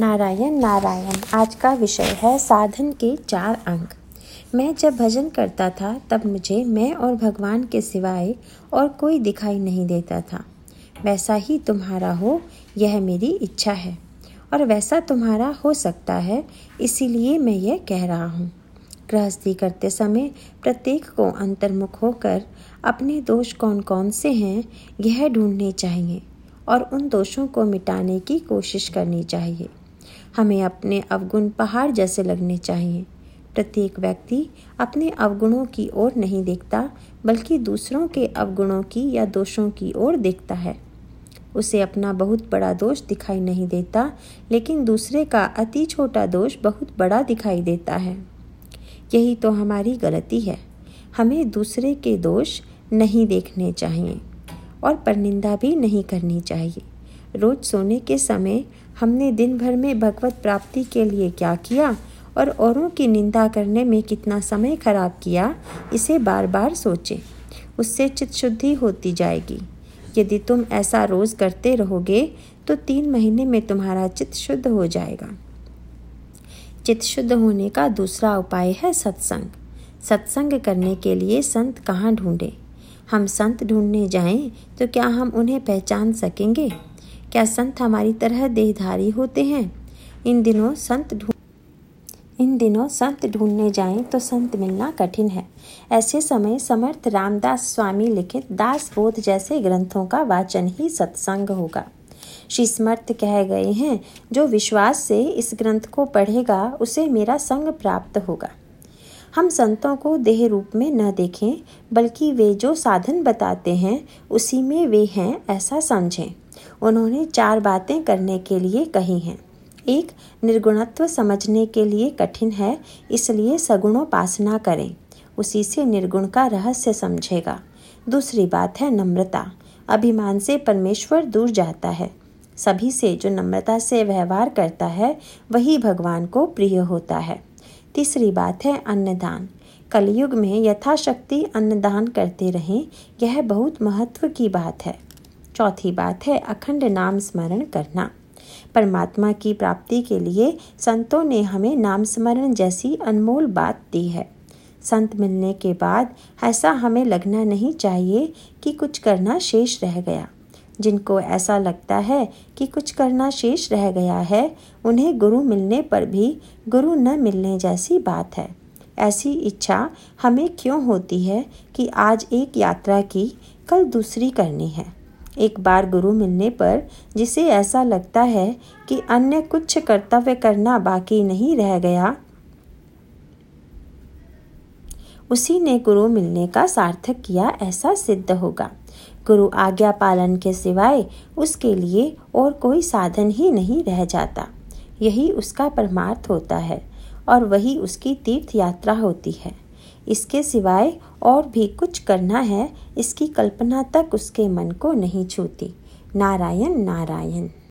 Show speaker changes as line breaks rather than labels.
नारायण नारायण, आज का विषय है साधन के चार अंग। मैं जब भजन करता था, तब मुझे मैं और भगवान के सिवाय और कोई दिखाई नहीं देता था। वैसा ही तुम्हारा हो, यह मेरी इच्छा है। और वैसा तुम्हारा हो सकता है, इसीलिए मैं यह कह रहा हूँ। गृहस्थी करते समय प्रत्येक को अंतर्मुख होकर अपने दोष कौन कौन से हैं, यह ढूँढने चाहिए और उन दोषों को मिटाने की कोशिश करनी चाहिए। हमें अपने अवगुण पहाड़ जैसे लगने चाहिए। प्रत्येक व्यक्ति अपने अवगुणों की ओर नहीं देखता, बल्कि दूसरों के अवगुणों की या दोषों की ओर देखता है। उसे अपना बहुत बड़ा दोष दिखाई नहीं देता, लेकिन दूसरे का अति छोटा दोष बहुत बड़ा दिखाई देता है। यही तो हमारी गलती है। हमें दूसरे के दोष नहीं देखने चाहिए और परनिंदा भी नहीं करनी चाहिए। रोज सोने के समय हमने दिन भर में भगवत प्राप्ति के लिए क्या किया और औरों की निंदा करने में कितना समय खराब किया, इसे बार बार सोचें। उससे चित्त शुद्धि होती जाएगी। यदि तुम ऐसा रोज़ करते रहोगे तो तीन महीने में तुम्हारा चित्त शुद्ध हो जाएगा। चित्त शुद्ध होने का दूसरा उपाय है सत्संग। सत्संग करने के लिए संत कहाँ ढूंढें? हम संत ढूँढने जाएँ तो क्या हम उन्हें पहचान सकेंगे? क्या संत हमारी तरह देहधारी होते हैं? इन दिनों संत ढूंढ इन दिनों संत ढूँढने जाएँ तो संत मिलना कठिन है। ऐसे समय समर्थ रामदास स्वामी लिखित दास बोध जैसे ग्रंथों का वाचन ही सत्संग होगा। श्री समर्थ कह गए हैं, जो विश्वास से इस ग्रंथ को पढ़ेगा, उसे मेरा संग प्राप्त होगा। हम संतों को देह रूप में न देखें, बल्कि वे जो साधन बताते हैं, उसी में वे हैं, ऐसा समझें। उन्होंने चार बातें करने के लिए कही हैं। एक, निर्गुणत्व समझने के लिए कठिन है, इसलिए सगुणोपासना करें। उसी से निर्गुण का रहस्य समझेगा। दूसरी बात है नम्रता। अभिमान से परमेश्वर दूर जाता है। सभी से जो नम्रता से व्यवहार करता है, वही भगवान को प्रिय होता है। तीसरी बात है अन्नदान। कलयुग में यथाशक्ति अन्नदान करते रहें, यह बहुत महत्व की बात है। चौथी बात है, अखंड नाम स्मरण करना। परमात्मा की प्राप्ति के लिए संतों ने हमें नाम स्मरण जैसी अनमोल बात दी है। संत मिलने के बाद ऐसा हमें लगना नहीं चाहिए कि कुछ करना शेष रह गया। जिनको ऐसा लगता है कि कुछ करना शेष रह गया है, उन्हें गुरु मिलने पर भी गुरु न मिलने जैसी बात है। ऐसी इच्छा हमें क्यों होती है कि आज एक यात्रा की, कल दूसरी करनी है? एक बार गुरु मिलने पर जिसे ऐसा लगता है कि अन्य कुछ कर्तव्य करना बाकी नहीं रह गया, उसी ने गुरु मिलने का सार्थक किया ऐसा सिद्ध होगा। गुरु आज्ञा पालन के सिवाय उसके लिए और कोई साधन ही नहीं रह जाता। यही उसका परमार्थ होता है और वही उसकी तीर्थ यात्रा होती है। इसके सिवाय और भी कुछ करना है, इसकी कल्पना तक उसके मन को नहीं छूती। नारायण नारायण।